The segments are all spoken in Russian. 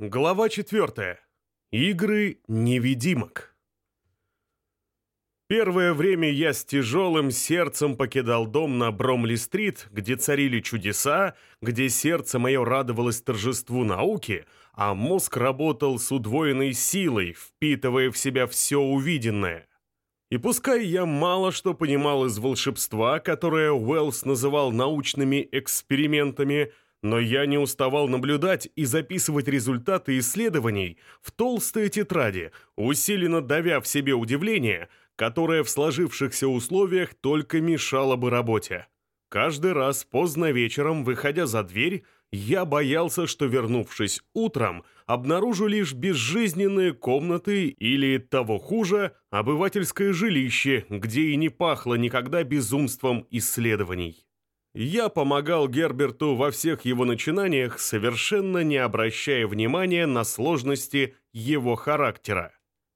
Глава 4. Игры невидимок. Первое время я с тяжелым сердцем покидал дом на Бромли-стрит, где царили чудеса, где сердце мое радовалось торжеству науки, а мозг работал с удвоенной силой, впитывая в себя все увиденное. И пускай я мало что понимал из волшебства, которое Уэллс называл научными экспериментами, но я не уставал наблюдать и записывать результаты исследований в толстые тетради, усиленно давя в себе удивление, которое в сложившихся условиях только мешало бы работе. Каждый раз поздно вечером, выходя за дверь, я боялся, что, вернувшись утром, обнаружу лишь безжизненные комнаты или, того хуже, обывательское жилище, где и не пахло никогда безумством исследований. Я помогал Герберту во всех его начинаниях, совершенно не обращая внимания на сложности его характера.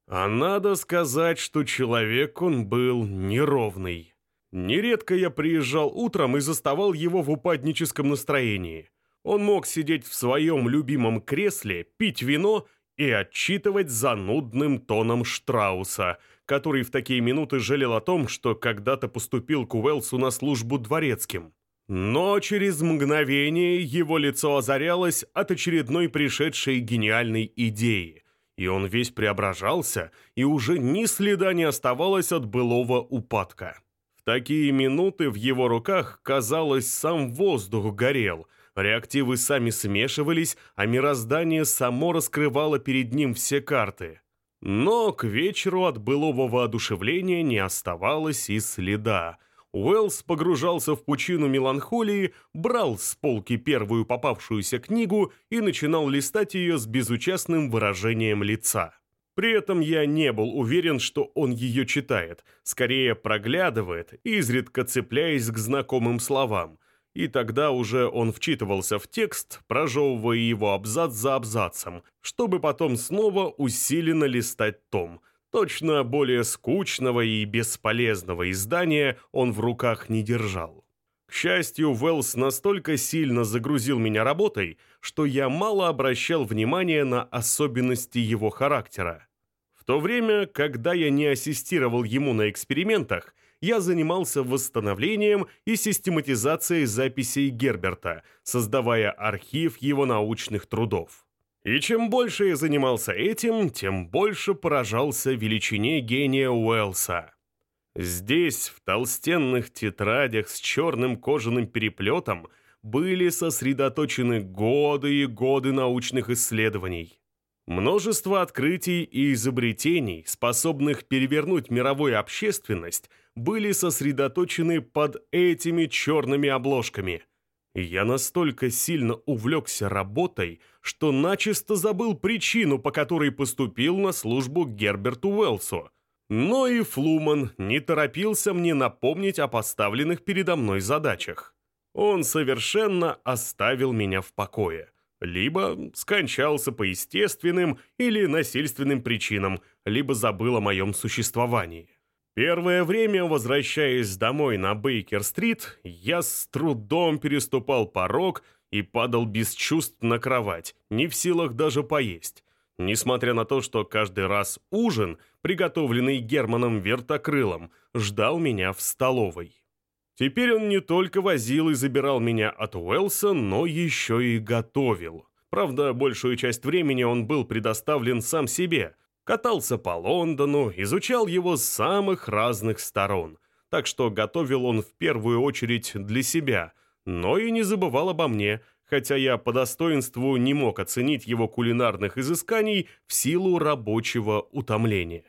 А надо сказать, что человек он был неровный. Нередко я приезжал утром и заставал его в упадническом настроении. Он мог сидеть в своем любимом кресле, пить вино и отчитывать занудным тоном Штрауса, который в такие минуты жалел о том, что когда-то поступил к Уэлсу на службу дворецким. Но через мгновение его лицо озарялось от очередной пришедшей гениальной идеи, и он весь преображался, и уже ни следа не оставалось от былого упадка. В такие минуты в его руках, казалось, сам воздух горел, реактивы сами смешивались, а мироздание само раскрывало перед ним все карты. Но к вечеру от былого воодушевления не оставалось и следа – Уэллс погружался в пучину меланхолии, брал с полки первую попавшуюся книгу и начинал листать ее с безучастным выражением лица. При этом я не был уверен, что он ее читает, скорее проглядывает, изредка цепляясь к знакомым словам. И тогда уже он вчитывался в текст, прожевывая его абзац за абзацем, чтобы потом снова усиленно листать том – Точно более скучного и бесполезного издания он в руках не держал. К счастью, Уэллс настолько сильно загрузил меня работой, что я мало обращал внимания на особенности его характера. В то время, когда я не ассистировал ему на экспериментах, я занимался восстановлением и систематизацией записей Герберта, создавая архив его научных трудов. И чем больше я занимался этим, тем больше поражался величине гения Уэллса. Здесь, в толстенных тетрадях с черным кожаным переплетом, были сосредоточены годы и годы научных исследований. Множество открытий и изобретений, способных перевернуть мировую общественность, были сосредоточены под этими черными обложками – я настолько сильно увлекся работой, что начисто забыл причину, по которой поступил на службу Герберту Уэллсу. Но и Флуман не торопился мне напомнить о поставленных передо мной задачах. Он совершенно оставил меня в покое. Либо скончался по естественным или насильственным причинам, либо забыл о моем существовании. Первое время, возвращаясь домой на Бейкер-стрит, я с трудом переступал порог и падал без чувств на кровать, не в силах даже поесть. Несмотря на то, что каждый раз ужин, приготовленный Германом Вертокрылом, ждал меня в столовой. Теперь он не только возил и забирал меня от Уэлса, но еще и готовил. Правда, большую часть времени он был предоставлен сам себе – Катался по Лондону, изучал его с самых разных сторон. Так что готовил он в первую очередь для себя, но и не забывал обо мне, хотя я по достоинству не мог оценить его кулинарных изысканий в силу рабочего утомления.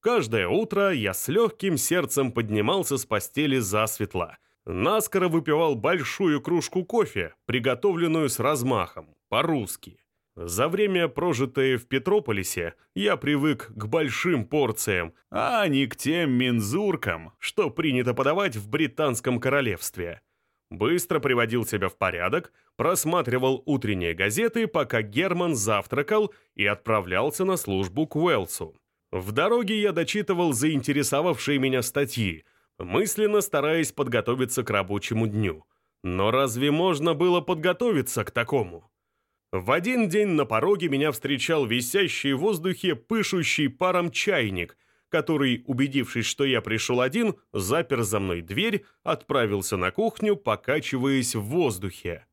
Каждое утро я с легким сердцем поднимался с постели засветло. Наскоро выпивал большую кружку кофе, приготовленную с размахом, по-русски. За время, прожитое в Петрополисе, я привык к большим порциям, а не к тем мензуркам, что принято подавать в британском королевстве. Быстро приводил себя в порядок, просматривал утренние газеты, пока Герман завтракал и отправлялся на службу к Уэлсу. В дороге я дочитывал заинтересовавшие меня статьи, мысленно стараясь подготовиться к рабочему дню. Но разве можно было подготовиться к такому? В один день на пороге меня встречал висящий в воздухе пышущий паром чайник, который, убедившись, что я пришел один, запер за мной дверь, отправился на кухню, покачиваясь в воздухе.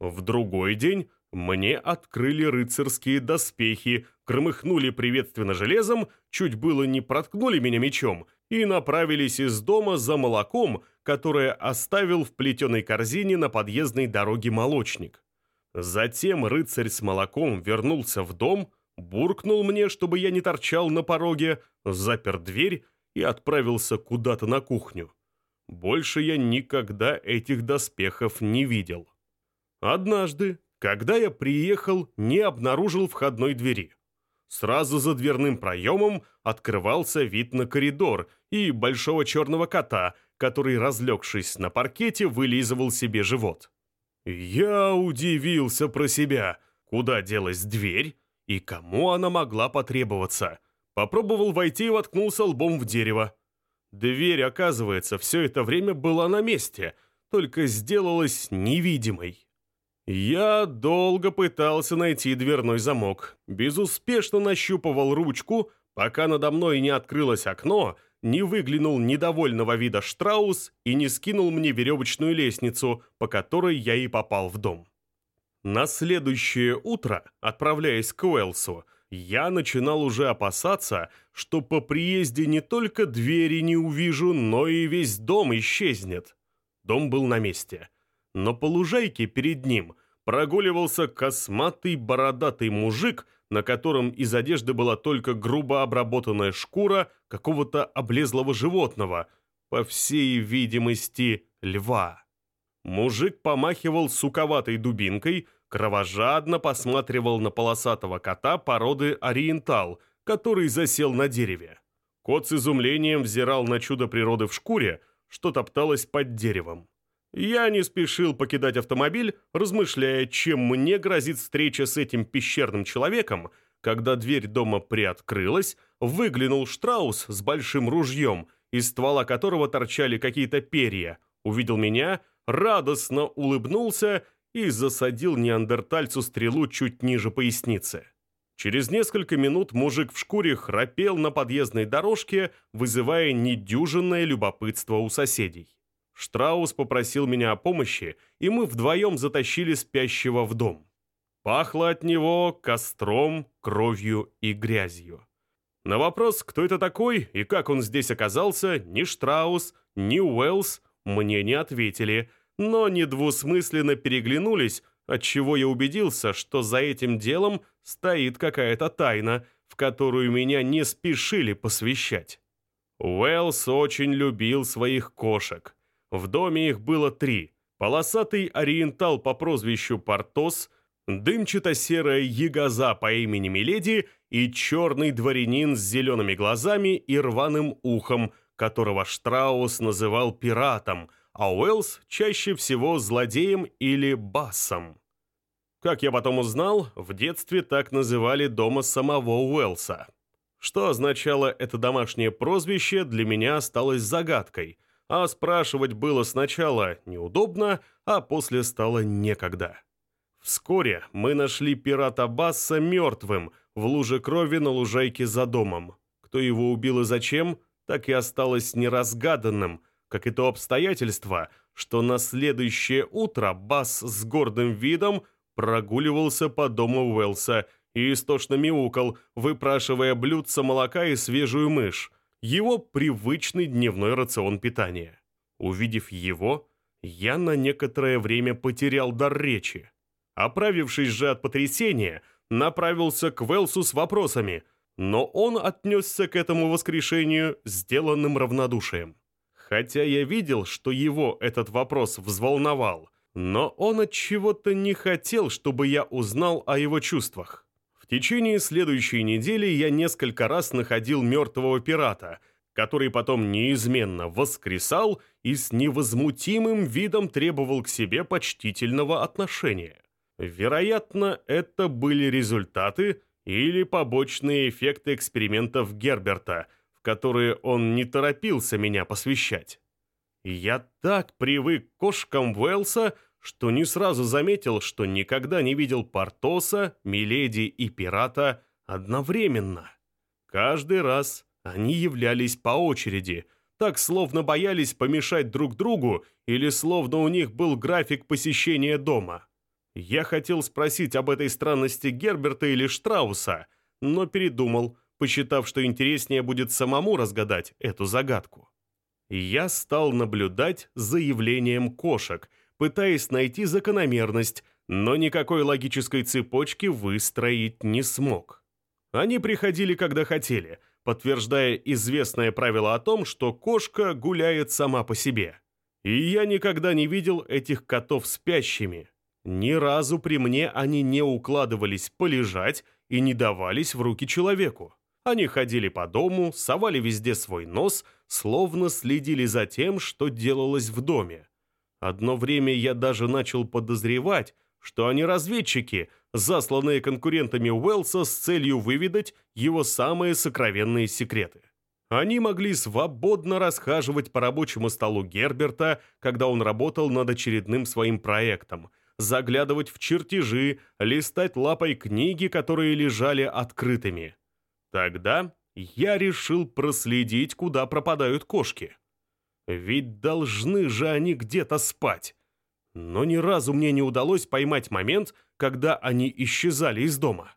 В другой день мне открыли рыцарские доспехи, громыхнули приветственно железом, чуть было не проткнули меня мечом и направились из дома за молоком, которое оставил в плетеной корзине на подъездной дороге молочник. Затем рыцарь с молоком вернулся в дом, буркнул мне, чтобы я не торчал на пороге, запер дверь и отправился куда-то на кухню. Больше я никогда этих доспехов не видел. Однажды, когда я приехал, не обнаружил входной двери. Сразу за дверным проемом открывался вид на коридор и большого черного кота, который, разлегшись на паркете, вылизывал себе живот. Я удивился про себя, куда делась дверь и кому она могла потребоваться. Попробовал войти и воткнулся лбом в дерево. Дверь, оказывается, все это время была на месте, только сделалась невидимой. Я долго пытался найти дверной замок, безуспешно нащупывал ручку, пока надо мной не открылось окно — не выглянул недовольного вида Штраус и не скинул мне веревочную лестницу, по которой я и попал в дом. На следующее утро, отправляясь к Уэлсу, я начинал уже опасаться, что по приезде не только двери не увижу, но и весь дом исчезнет. Дом был на месте. Но по лужайке перед ним прогуливался косматый бородатый мужик – на котором из одежды была только грубо обработанная шкура какого-то облезлого животного, по всей видимости, льва. Мужик помахивал суковатой дубинкой, кровожадно посматривал на полосатого кота породы ориентал, который засел на дереве. Кот с изумлением взирал на чудо природы в шкуре, что топталось под деревом. Я не спешил покидать автомобиль, размышляя, чем мне грозит встреча с этим пещерным человеком, когда дверь дома приоткрылась, выглянул Штраус с большим ружьем, из ствола которого торчали какие-то перья, увидел меня, радостно улыбнулся и засадил неандертальцу стрелу чуть ниже поясницы. Через несколько минут мужик в шкуре храпел на подъездной дорожке, вызывая недюжинное любопытство у соседей. Штраус попросил меня о помощи, и мы вдвоем затащили спящего в дом. Пахло от него костром, кровью и грязью. На вопрос, кто это такой и как он здесь оказался, ни Штраус, ни Уэллс мне не ответили, но недвусмысленно переглянулись, отчего я убедился, что за этим делом стоит какая-то тайна, в которую меня не спешили посвящать. Уэллс очень любил своих кошек. В доме их было три. Полосатый ориентал по прозвищу Портос, дымчато-серая ягоза по имени Миледи и черный дворянин с зелеными глазами и рваным ухом, которого Штраус называл пиратом, а Уэллс чаще всего злодеем или басом. Как я потом узнал, в детстве так называли дома самого Уэллса. Что означало это домашнее прозвище, для меня осталось загадкой – а спрашивать было сначала неудобно, а после стало некогда. Вскоре мы нашли пирата Басса мертвым в луже крови на лужайке за домом. Кто его убил и зачем, так и осталось неразгаданным, как и то обстоятельство, что на следующее утро Басс с гордым видом прогуливался по дому Уэлса и истошно мяукал, выпрашивая блюдце молока и свежую мышь, его привычный дневной рацион питания. Увидев его, я на некоторое время потерял дар речи. Оправившись же от потрясения, направился к Велсу с вопросами, но он отнесся к этому воскрешению сделанным равнодушием. Хотя я видел, что его этот вопрос взволновал, но он от чего-то не хотел, чтобы я узнал о его чувствах. В течение следующей недели я несколько раз находил мертвого пирата, который потом неизменно воскресал и с невозмутимым видом требовал к себе почтительного отношения. Вероятно, это были результаты или побочные эффекты экспериментов Герберта, в которые он не торопился меня посвящать. Я так привык к кошкам Уэлса, что не сразу заметил, что никогда не видел Портоса, Миледи и Пирата одновременно. Каждый раз они являлись по очереди, так словно боялись помешать друг другу или словно у них был график посещения дома. Я хотел спросить об этой странности Герберта или Штрауса, но передумал, посчитав, что интереснее будет самому разгадать эту загадку. Я стал наблюдать за явлением кошек, пытаясь найти закономерность, но никакой логической цепочки выстроить не смог. Они приходили, когда хотели, подтверждая известное правило о том, что кошка гуляет сама по себе. И я никогда не видел этих котов спящими. Ни разу при мне они не укладывались полежать и не давались в руки человеку. Они ходили по дому, совали везде свой нос, словно следили за тем, что делалось в доме. Одно время я даже начал подозревать, что они разведчики, засланные конкурентами Уэллса с целью выведать его самые сокровенные секреты. Они могли свободно расхаживать по рабочему столу Герберта, когда он работал над очередным своим проектом, заглядывать в чертежи, листать лапой книги, которые лежали открытыми. Тогда я решил проследить, куда пропадают кошки. Ведь должны же они где-то спать. Но ни разу мне не удалось поймать момент, когда они исчезали из дома.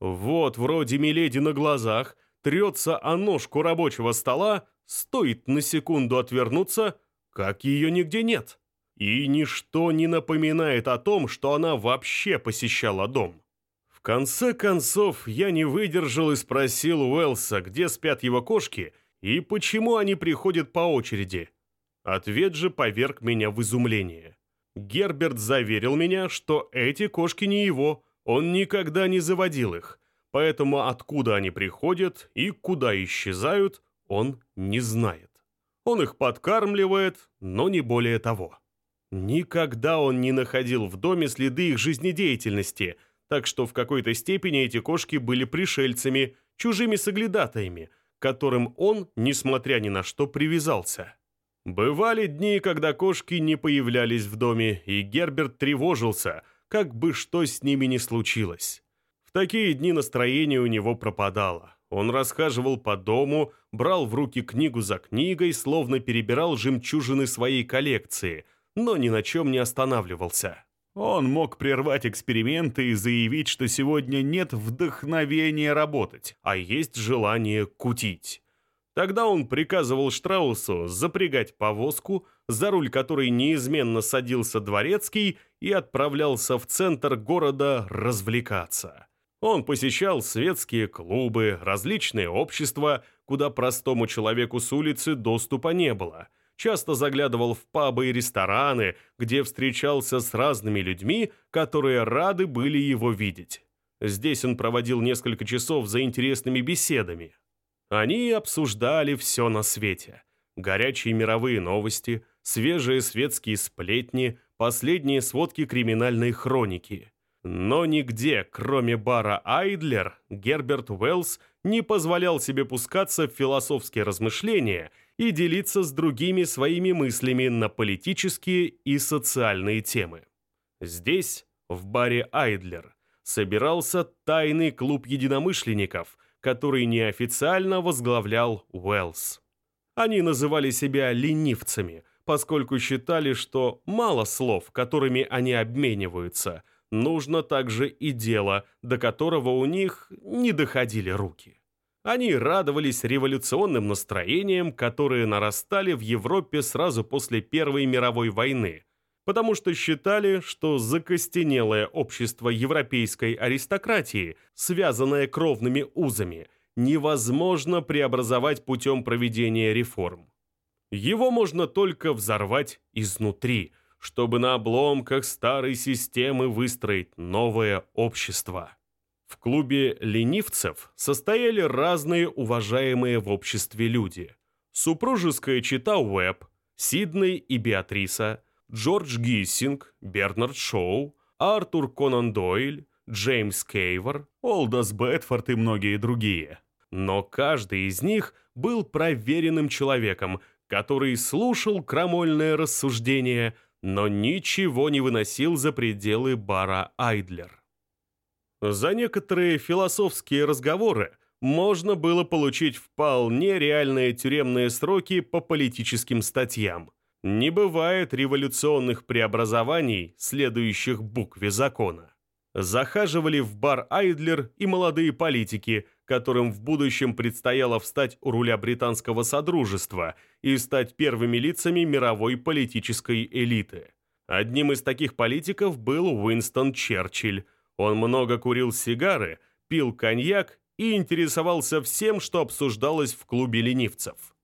Вот вроде Миледи на глазах, трется о ножку рабочего стола, стоит на секунду отвернуться, как ее нигде нет. И ничто не напоминает о том, что она вообще посещала дом. В конце концов, я не выдержал и спросил Уэлса, где спят его кошки и почему они приходят по очереди. Ответ же поверг меня в изумление. Герберт заверил меня, что эти кошки не его, он никогда не заводил их, поэтому откуда они приходят и куда исчезают, он не знает. Он их подкармливает, но не более того. Никогда он не находил в доме следы их жизнедеятельности, так что в какой-то степени эти кошки были пришельцами, чужими соглядатаями, которым он, несмотря ни на что, привязался. Бывали дни, когда кошки не появлялись в доме, и Герберт тревожился, как бы что с ними ни случилось. В такие дни настроение у него пропадало. Он расхаживал по дому, брал в руки книгу за книгой, словно перебирал жемчужины своей коллекции, но ни на чем не останавливался. Он мог прервать эксперименты и заявить, что сегодня нет вдохновения работать, а есть желание кутить. Тогда он приказывал Штраусу запрягать повозку, за руль которой неизменно садился дворецкий и отправлялся в центр города развлекаться. Он посещал светские клубы, различные общества, куда простому человеку с улицы доступа не было. Часто заглядывал в пабы и рестораны, где встречался с разными людьми, которые рады были его видеть. Здесь он проводил несколько часов за интересными беседами. Они обсуждали все на свете. Горячие мировые новости, свежие светские сплетни, последние сводки криминальной хроники. Но нигде, кроме бара Айдлер, Герберт Уэллс не позволял себе пускаться в философские размышления и делиться с другими своими мыслями на политические и социальные темы. Здесь, в баре Айдлер, собирался тайный клуб единомышленников – который неофициально возглавлял Уэллс. Они называли себя ленивцами, поскольку считали, что мало слов, которыми они обмениваются, нужно также и дело, до которого у них не доходили руки. Они радовались революционным настроениям, которые нарастали в Европе сразу после Первой мировой войны, потому что считали, что закостенелое общество европейской аристократии, связанное кровными узами, невозможно преобразовать путем проведения реформ. Его можно только взорвать изнутри, чтобы на обломках старой системы выстроить новое общество. В клубе ленивцев состояли разные уважаемые в обществе люди. Супружеская чита Уэбб, Сидней и Беатриса – Джордж Гиссинг, Бернард Шоу, Артур Конан Дойль, Джеймс Кейвор, Олдос Бетфорд и многие другие. Но каждый из них был проверенным человеком, который слушал крамольное рассуждение, но ничего не выносил за пределы бара Айдлер. За некоторые философские разговоры можно было получить вполне реальные тюремные сроки по политическим статьям. Не бывает революционных преобразований, следующих букве закона. Захаживали в бар Айдлер и молодые политики, которым в будущем предстояло встать у руля британского содружества и стать первыми лицами мировой политической элиты. Одним из таких политиков был Уинстон Черчилль. Он много курил сигары, пил коньяк и интересовался всем, что обсуждалось в клубе ленивцев.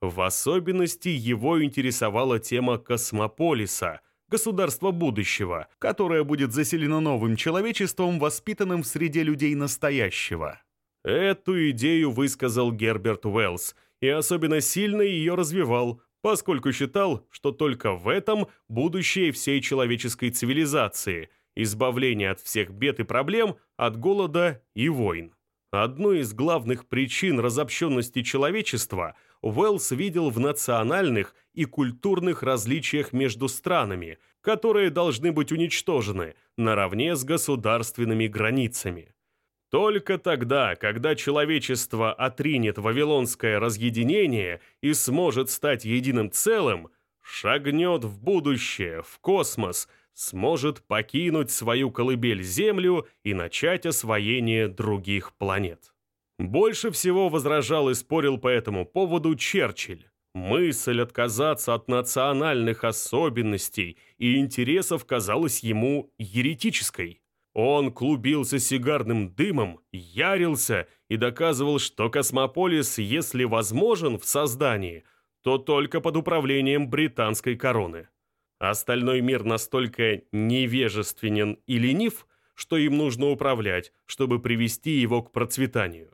В особенности его интересовала тема космополиса – государство будущего, которое будет заселено новым человечеством, воспитанным в среде людей настоящего. Эту идею высказал Герберт Уэллс и особенно сильно ее развивал, поскольку считал, что только в этом будущее всей человеческой цивилизации, избавление от всех бед и проблем, от голода и войн. Одной из главных причин разобщенности человечества Уэллс видел в национальных и культурных различиях между странами, которые должны быть уничтожены наравне с государственными границами. Только тогда, когда человечество отринет вавилонское разъединение и сможет стать единым целым, шагнет в будущее, в космос, сможет покинуть свою колыбель Землю и начать освоение других планет. Больше всего возражал и спорил по этому поводу Черчилль. Мысль отказаться от национальных особенностей и интересов казалась ему еретической. Он клубился сигарным дымом, ярился и доказывал, что космополис, если возможен в создании, то только под управлением британской короны. Остальной мир настолько невежественен и ленив, что им нужно управлять, чтобы привести его к процветанию.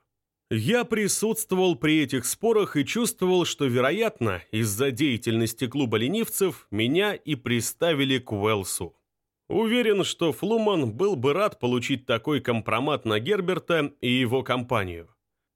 Я присутствовал при этих спорах и чувствовал, что, вероятно, из-за деятельности клуба ленивцев меня и приставили к Уэлсу. Уверен, что Флуман был бы рад получить такой компромат на Герберта и его компанию.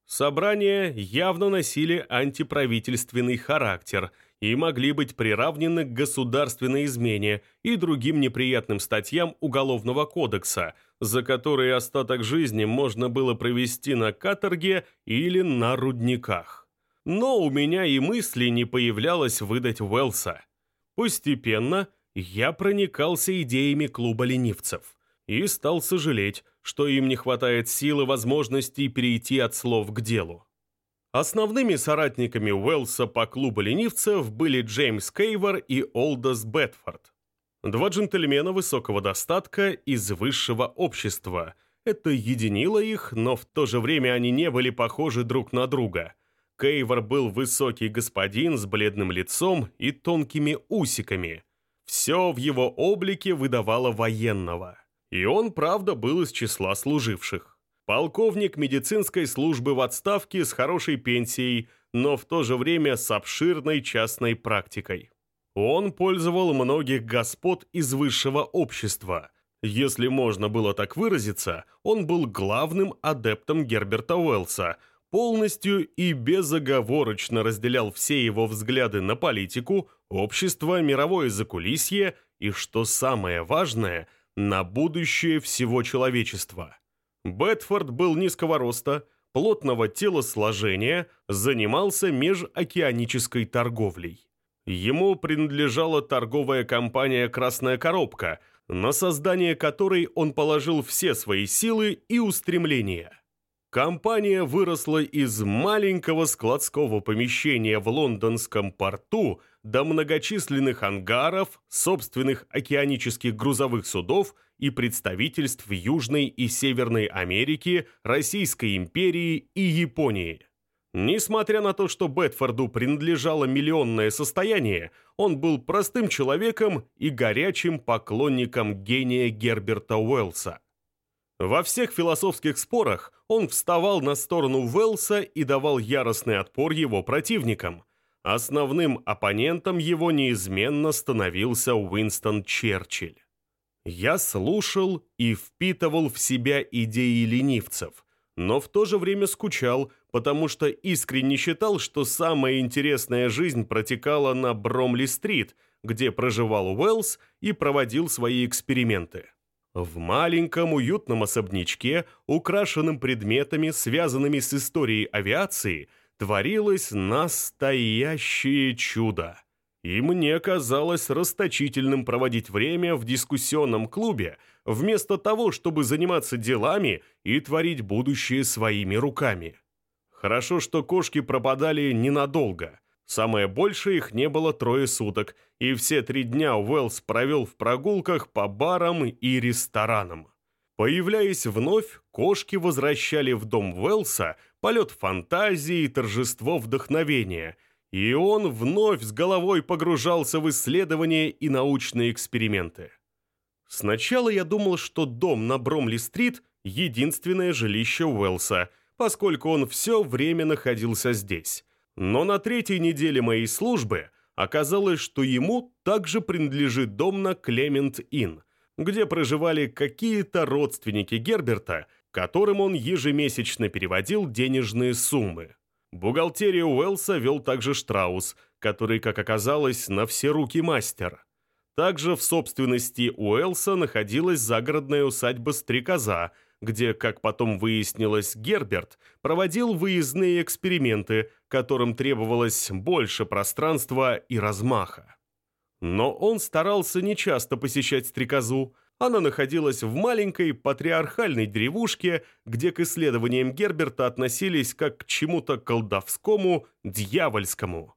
Собрания явно носили антиправительственный характер и могли быть приравнены к государственной измене и другим неприятным статьям Уголовного кодекса, за которые остаток жизни можно было провести на каторге или на рудниках. Но у меня и мысли не появлялось выдать Уэлса. Постепенно я проникался идеями клуба ленивцев и стал сожалеть, что им не хватает силы возможностей перейти от слов к делу. Основными соратниками Уэлса по клубу ленивцев были Джеймс Кейвор и Олдос Бетфорд. Два джентльмена высокого достатка из высшего общества. Это единило их, но в то же время они не были похожи друг на друга. Кейвор был высокий господин с бледным лицом и тонкими усиками. Все в его облике выдавало военного. И он, правда, был из числа служивших. Полковник медицинской службы в отставке с хорошей пенсией, но в то же время с обширной частной практикой. Он пользовал многих господ из высшего общества. Если можно было так выразиться, он был главным адептом Герберта Уэллса, полностью и безоговорочно разделял все его взгляды на политику, общество, мировое закулисье и, что самое важное – на будущее всего человечества. Бетфорд был низкого роста, плотного телосложения, занимался межокеанической торговлей. Ему принадлежала торговая компания «Красная коробка», на создание которой он положил все свои силы и устремления. Компания выросла из маленького складского помещения в лондонском порту до многочисленных ангаров, собственных океанических грузовых судов и представительств Южной и Северной Америке, Российской империи и Японии. Несмотря на то, что Бетфорду принадлежало миллионное состояние, он был простым человеком и горячим поклонником гения Герберта Уэллса. Во всех философских спорах он вставал на сторону Уэллса и давал яростный отпор его противникам. Основным оппонентом его неизменно становился Уинстон Черчилль. Я слушал и впитывал в себя идеи ленивцев, но в то же время скучал, потому что искренне считал, что самая интересная жизнь протекала на Бромли-стрит, где проживал Уэллс и проводил свои эксперименты. В маленьком уютном особнячке, украшенном предметами, связанными с историей авиации, творилось настоящее чудо. И мне казалось расточительным проводить время в дискуссионном клубе, вместо того, чтобы заниматься делами и творить будущее своими руками. Хорошо, что кошки пропадали ненадолго. Самое большее их не было трое суток, и все три дня Уэллс провел в прогулках по барам и ресторанам. Появляясь вновь, кошки возвращали в дом Уэллса полет фантазии и торжество вдохновения, и он вновь с головой погружался в исследования и научные эксперименты. Сначала я думал, что дом на Бромли-стрит – единственное жилище Уэллса – поскольку он все время находился здесь. Но на третьей неделе моей службы оказалось, что ему также принадлежит дом на Клемент-Инн, где проживали какие-то родственники Герберта, которым он ежемесячно переводил денежные суммы. Бухгалтерию Уэллса вел также Штраус, который, как оказалось, на все руки мастер. Также в собственности Уэллса находилась загородная усадьба Стрекоза – где, как потом выяснилось, Герберт проводил выездные эксперименты, которым требовалось больше пространства и размаха. Но он старался нечасто посещать стрекозу. Она находилась в маленькой патриархальной деревушке, где к исследованиям Герберта относились как к чему-то колдовскому, дьявольскому.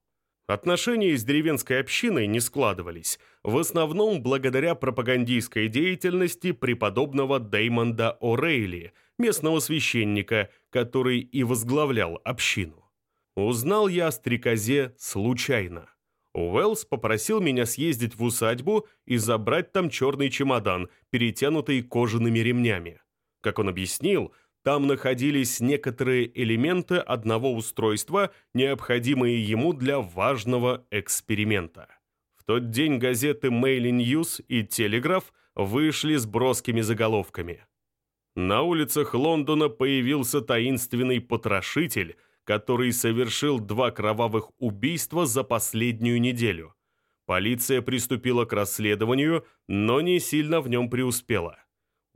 Отношения с деревенской общиной не складывались, в основном благодаря пропагандистской деятельности преподобного Деймонда О'Рейли, местного священника, который и возглавлял общину. Узнал я о стрекозе случайно. Уэллс попросил меня съездить в усадьбу и забрать там черный чемодан, перетянутый кожаными ремнями. Как он объяснил, там находились некоторые элементы одного устройства, необходимые ему для важного эксперимента. В тот день газеты Mail News и Телеграф вышли с броскими заголовками. На улицах Лондона появился таинственный потрошитель, который совершил два кровавых убийства за последнюю неделю. Полиция приступила к расследованию, но не сильно в нем преуспела.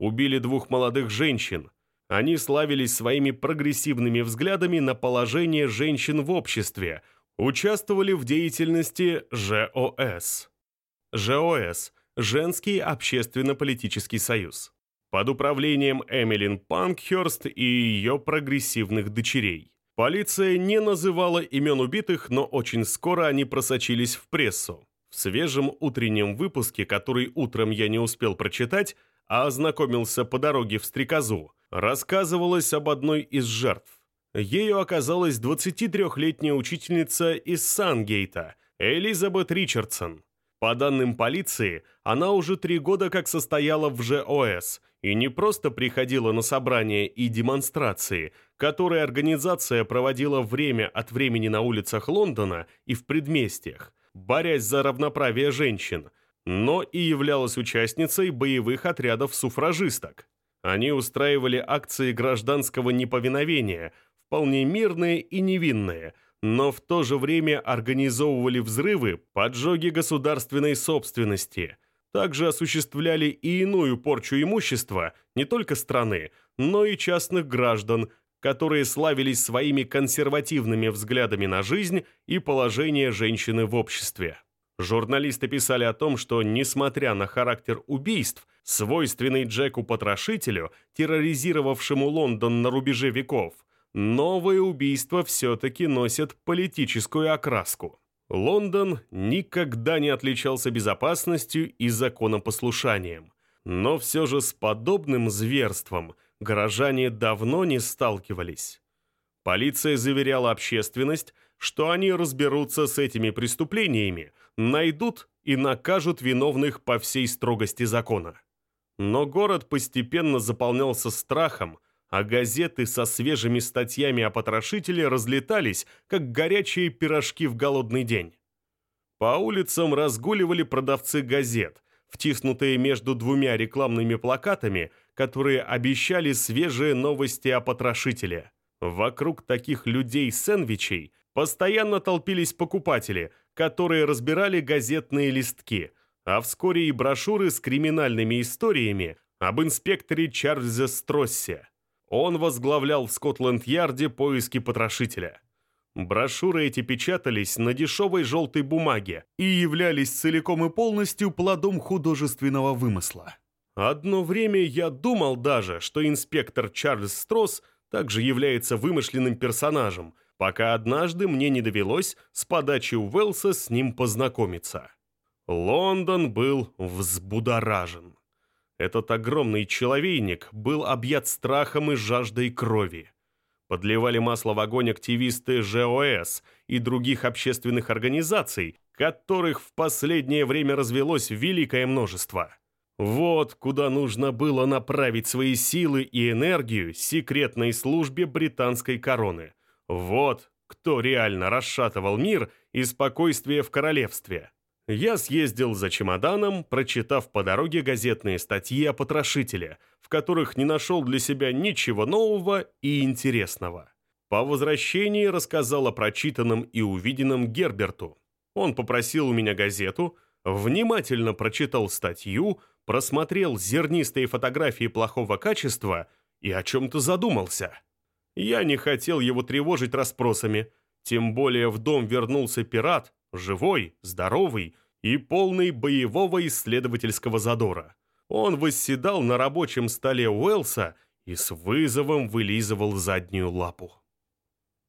Убили двух молодых женщин – они славились своими прогрессивными взглядами на положение женщин в обществе, участвовали в деятельности ЖОС. ЖОС – Женский общественно-политический союз. Под управлением Эмилин Панкхерст и ее прогрессивных дочерей. Полиция не называла имен убитых, но очень скоро они просочились в прессу. В свежем утреннем выпуске, который утром я не успел прочитать, а ознакомился по дороге в Стрекозу, рассказывалось об одной из жертв. Ею оказалась 23-летняя учительница из Сангейта, Элизабет Ричардсон. По данным полиции, она уже три года как состояла в ЖОС и не просто приходила на собрания и демонстрации, которые организация проводила время от времени на улицах Лондона и в предместьях, борясь за равноправие женщин, но и являлась участницей боевых отрядов суфражисток. Они устраивали акции гражданского неповиновения, вполне мирные и невинные, но в то же время организовывали взрывы, поджоги государственной собственности. Также осуществляли и иную порчу имущества не только страны, но и частных граждан, которые славились своими консервативными взглядами на жизнь и положение женщины в обществе. Журналисты писали о том, что, несмотря на характер убийств, свойственный Джеку-потрошителю, терроризировавшему Лондон на рубеже веков, новые убийства все-таки носят политическую окраску. Лондон никогда не отличался безопасностью и законопослушанием. Но все же с подобным зверством горожане давно не сталкивались. Полиция заверяла общественность, что они разберутся с этими преступлениями, найдут и накажут виновных по всей строгости закона. Но город постепенно заполнялся страхом, а газеты со свежими статьями о потрошителе разлетались, как горячие пирожки в голодный день. По улицам разгуливали продавцы газет, втиснутые между двумя рекламными плакатами, которые обещали свежие новости о потрошителе. Вокруг таких людей-сэндвичей постоянно толпились покупатели, которые разбирали газетные листки, а вскоре и брошюры с криминальными историями об инспекторе Чарльзе Строссе. Он возглавлял в Скотланд-Ярде поиски потрошителя. Брошюры эти печатались на дешевой желтой бумаге и являлись целиком и полностью плодом художественного вымысла. Одно время я думал даже, что инспектор Чарльз Стросс также является вымышленным персонажем, пока однажды мне не довелось с подачи Уэллса с ним познакомиться. Лондон был взбудоражен. Этот огромный человейник был объят страхом и жаждой крови. Подливали масло в огонь активисты ЖОС и других общественных организаций, которых в последнее время развелось великое множество. Вот куда нужно было направить свои силы и энергию секретной службе британской короны. Вот кто реально расшатывал мир и спокойствие в королевстве. Я съездил за чемоданом, прочитав по дороге газетные статьи о потрошителе, в которых не нашел для себя ничего нового и интересного. По возвращении рассказал о прочитанном и увиденном Герберту. Он попросил у меня газету, внимательно прочитал статью, просмотрел зернистые фотографии плохого качества и о чем-то задумался. Я не хотел его тревожить расспросами, тем более в дом вернулся пират, живой, здоровый и полный боевого исследовательского задора. Он восседал на рабочем столе Уэлса и с вызовом вылизывал заднюю лапу.